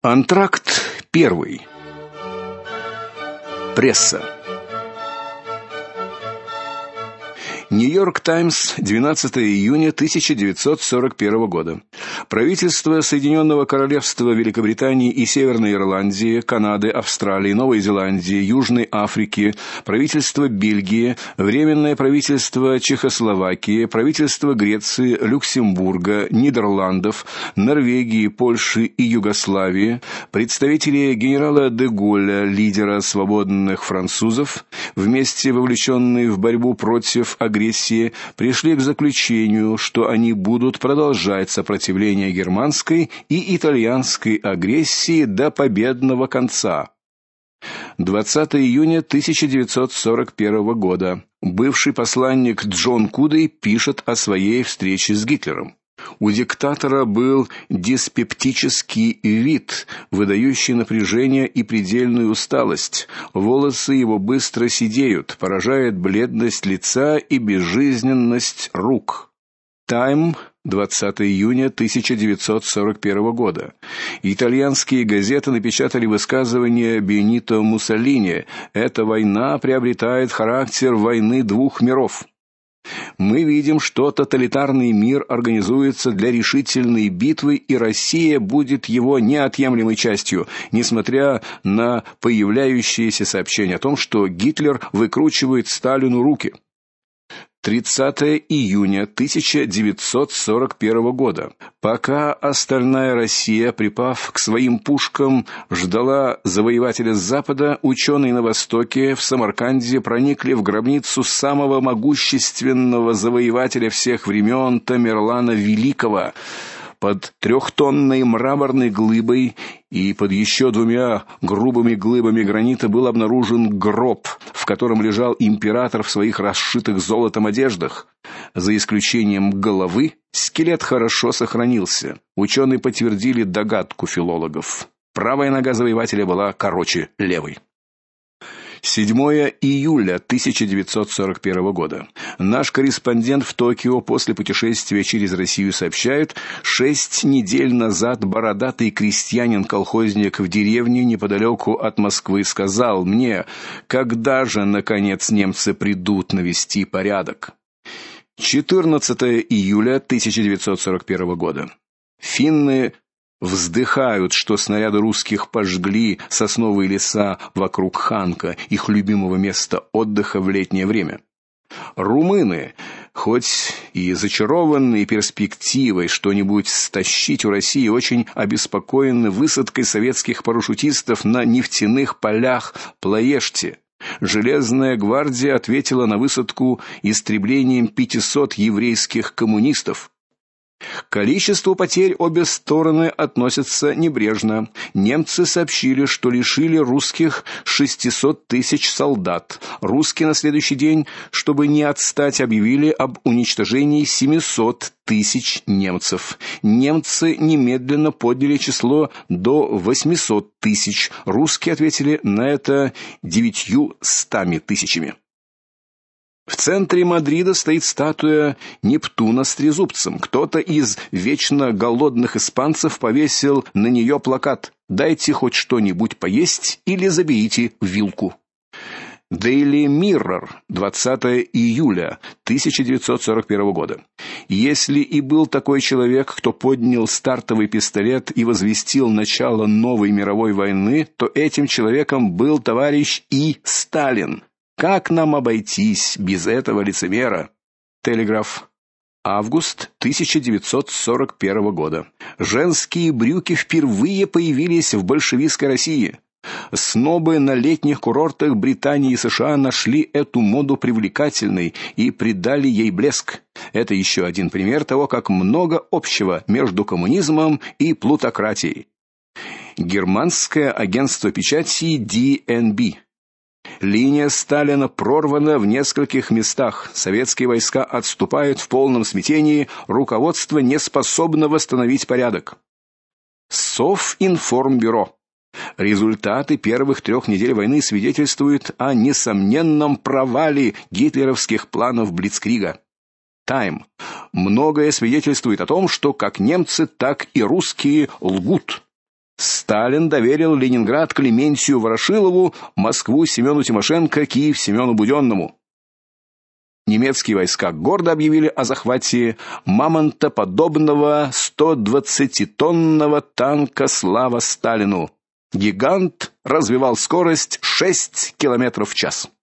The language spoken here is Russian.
Антракт первый. Пресса. Нью-Йорк Таймс, 12 июня 1941 года. Правительство Соединенного Королевства Великобритании и Северной Ирландии, Канады, Австралии, Новой Зеландии, Южной Африки, правительство Бельгии, временное правительство Чехословакии, правительство Греции, Люксембурга, Нидерландов, Норвегии, Польши и Югославии, представители генерала де Голля, лидера свободных французов, вместе вовлеченные в борьбу против агрессии агрессии пришли к заключению, что они будут продолжать сопротивление германской и итальянской агрессии до победного конца. 20 июня 1941 года. Бывший посланник Джон Кудей пишет о своей встрече с Гитлером. У диктатора был диспептический вид, выдающий напряжение и предельную усталость. Волосы его быстро седеют, поражает бледность лица и безжизненность рук. Time 20 июня 1941 года. Итальянские газеты напечатали высказывание Бенито Муссолини: "Эта война приобретает характер войны двух миров" мы видим, что тоталитарный мир организуется для решительной битвы, и Россия будет его неотъемлемой частью, несмотря на появляющиеся сообщения о том, что Гитлер выкручивает Сталину руки. 30 июня 1941 года. Пока остальная Россия, припав к своим пушкам, ждала завоевателя с запада, ученые на востоке в Самарканде проникли в гробницу самого могущественного завоевателя всех времен Тамерлана Великого под трехтонной мраморной глыбой и под еще двумя грубыми глыбами гранита был обнаружен гроб, в котором лежал император в своих расшитых золотом одеждах. За исключением головы, скелет хорошо сохранился. Ученые подтвердили догадку филологов. Правая нога завоевателя была короче левой. 7 июля 1941 года. Наш корреспондент в Токио после путешествия через Россию сообщает, шесть недель назад бородатый крестьянин-колхозник в деревне неподалеку от Москвы сказал мне: "Когда же наконец немцы придут навести порядок?" 14 июля 1941 года. Финны вздыхают, что снаряды русских пожгли сосновые леса вокруг Ханка, их любимого места отдыха в летнее время. Румыны, хоть и зачарованные перспективой что-нибудь стащить у России, очень обеспокоены высадкой советских парашютистов на нефтяных полях Плоешти. Железная гвардия ответила на высадку истреблением 500 еврейских коммунистов. К количеству потерь обе стороны относятся небрежно. Немцы сообщили, что лишили русских 600 тысяч солдат. Русские на следующий день, чтобы не отстать, объявили об уничтожении 700 тысяч немцев. Немцы немедленно подняли число до 800 тысяч. Русские ответили на это 900 тысячами. В центре Мадрида стоит статуя Нептуна с трезубцем. Кто-то из вечно голодных испанцев повесил на нее плакат: "Дайте хоть что-нибудь поесть или заберите вилку". Daily Mirror, 20 июля 1941 года. Если и был такой человек, кто поднял стартовый пистолет и возвестил начало новой мировой войны, то этим человеком был товарищ И. Сталин. Как нам обойтись без этого лицемера? Телеграф. Август 1941 года. Женские брюки впервые появились в большевистской России. Снобы на летних курортах Британии и США нашли эту моду привлекательной и придали ей блеск. Это еще один пример того, как много общего между коммунизмом и плутократией. Германское агентство печати DNB Линия Сталина прорвана в нескольких местах. Советские войска отступают в полном смятении, руководство не способно восстановить порядок. Совинформбюро. Результаты первых трех недель войны свидетельствуют о несомненном провале гитлеровских планов Блицкрига. Тайм. Многое свидетельствует о том, что как немцы, так и русские лгут. Сталин доверил Ленинград Клементию Ворошилову, Москву Семену Тимошенко, Киев Семену Будённому. Немецкие войска гордо объявили о захвате мамонтоподобного 120-тонного танка Слава Сталину. Гигант развивал скорость 6 км в час.